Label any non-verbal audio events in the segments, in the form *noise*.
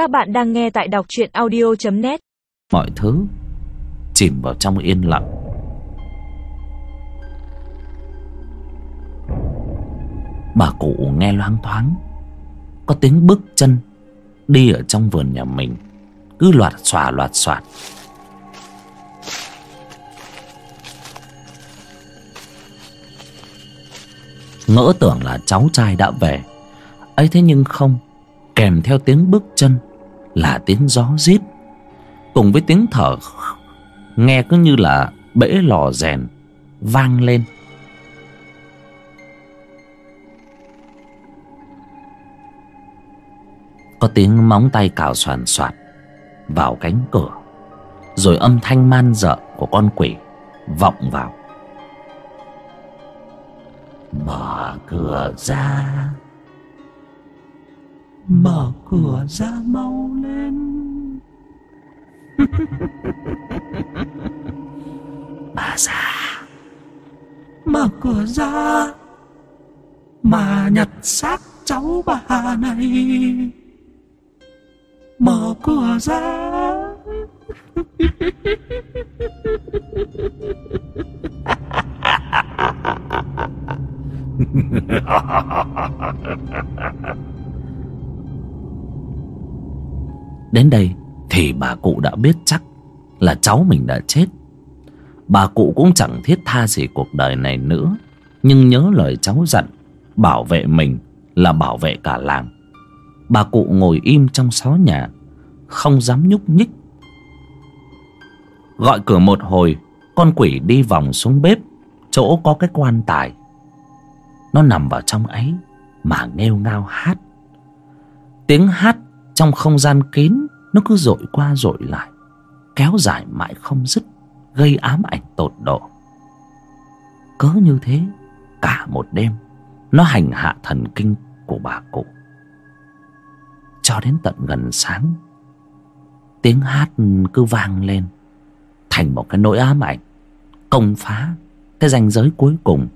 Các bạn đang nghe tại đọc truyện audio.net Mọi thứ chìm vào trong yên lặng. Bà cụ nghe loáng thoáng, Có tiếng bước chân Đi ở trong vườn nhà mình, Cứ loạt xòa, loạt xoạt Ngỡ tưởng là cháu trai đã về. Ấy thế nhưng không, kèm theo tiếng bước chân là tiếng gió rít. Cùng với tiếng thở, nghe cứ như là bể lò rèn vang lên. Có tiếng móng tay cào soàn soạt vào cánh cửa, rồi âm thanh man dợ của con quỷ vọng vào. Mở cửa ra mở cửa ra mau lên. *laughs* Bà già. Mở cửa ra. Mà nhặt xác cháu bà này. Mở cửa ra. *laughs* Đến đây thì bà cụ đã biết chắc là cháu mình đã chết. Bà cụ cũng chẳng thiết tha gì cuộc đời này nữa. Nhưng nhớ lời cháu dặn, bảo vệ mình là bảo vệ cả làng. Bà cụ ngồi im trong xó nhà, không dám nhúc nhích. Gọi cửa một hồi, con quỷ đi vòng xuống bếp, chỗ có cái quan tài. Nó nằm vào trong ấy mà nghêu ngao hát. Tiếng hát trong không gian kín, nó cứ dội qua dội lại, kéo dài mãi không dứt, gây ám ảnh tột độ. Cớ như thế, cả một đêm, nó hành hạ thần kinh của bà cụ. Cho đến tận gần sáng, tiếng hát cứ vang lên, thành một cái nỗi ám ảnh, công phá cái ranh giới cuối cùng,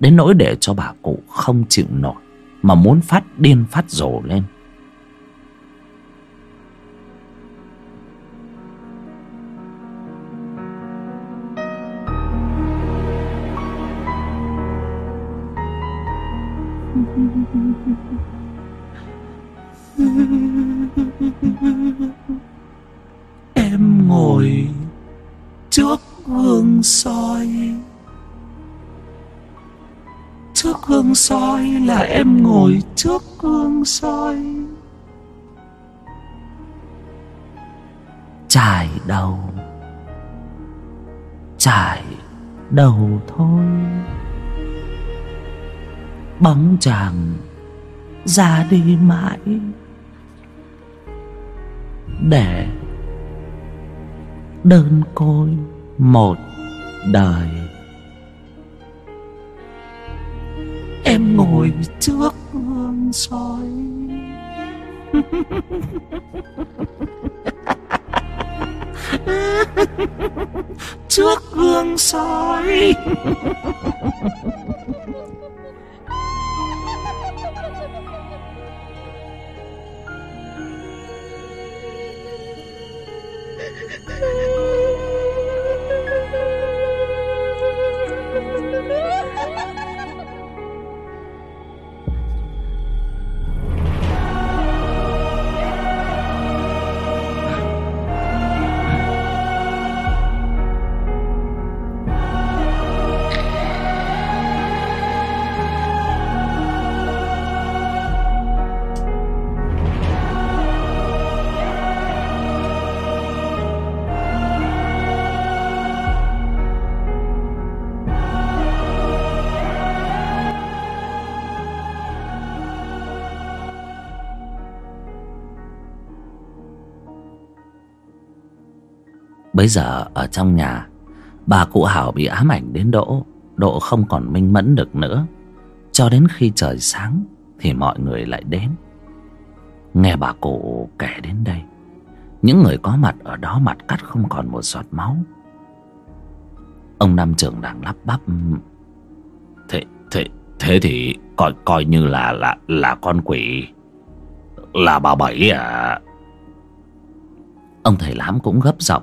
đến nỗi để cho bà cụ không chịu nổi, mà muốn phát điên phát rồ lên. Em ngồi trước gương soi. Trước gương soi là em ngồi trước gương soi. Trải đầu trải đầu thôi bóng chàng ra đi mãi. Để đơn côi một đời. Em ngồi trước gương soi. *laughs* Trước gương soi. *laughs* Bây giờ ở trong nhà Bà cụ Hảo bị ám ảnh đến độ Độ không còn minh mẫn được nữa. Cho đến khi trời sáng Thì mọi người lại đến. Nghe bà cụ kể đến đây Những người có mặt ở đó mặt cắt không còn một giọt máu. Ông Nam trưởng đang lắp bắp Thế, thế, thế thì coi coi như là là là con quỷ Là bà Bảy à? Ông thầy lám cũng gấp giọng